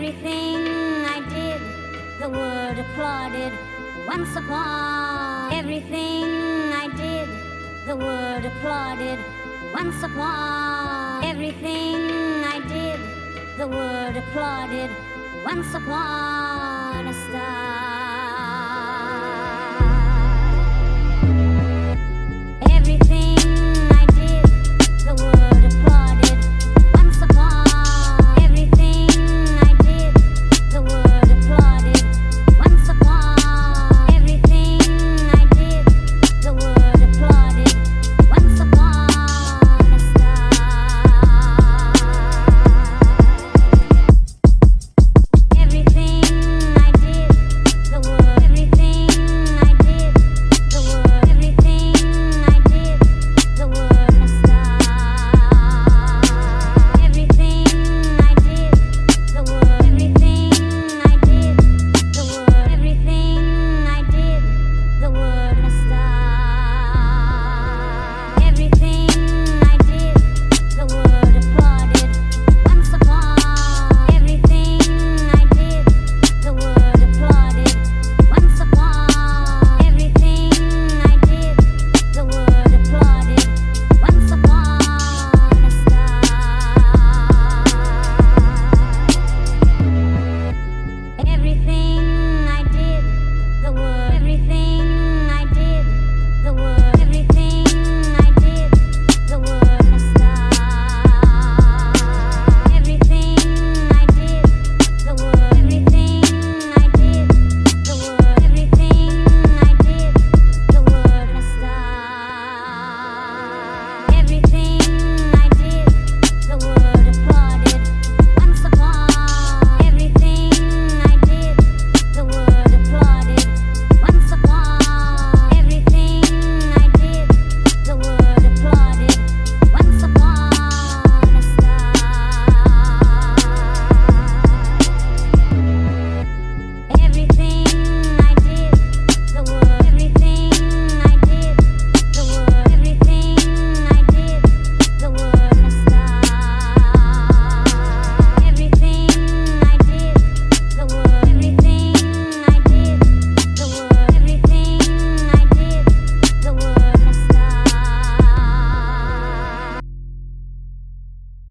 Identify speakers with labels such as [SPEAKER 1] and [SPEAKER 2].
[SPEAKER 1] Everything I did, the world applauded. Once upon everything I did, the world applauded. Once upon everything I did, the world applauded. Once upon a star.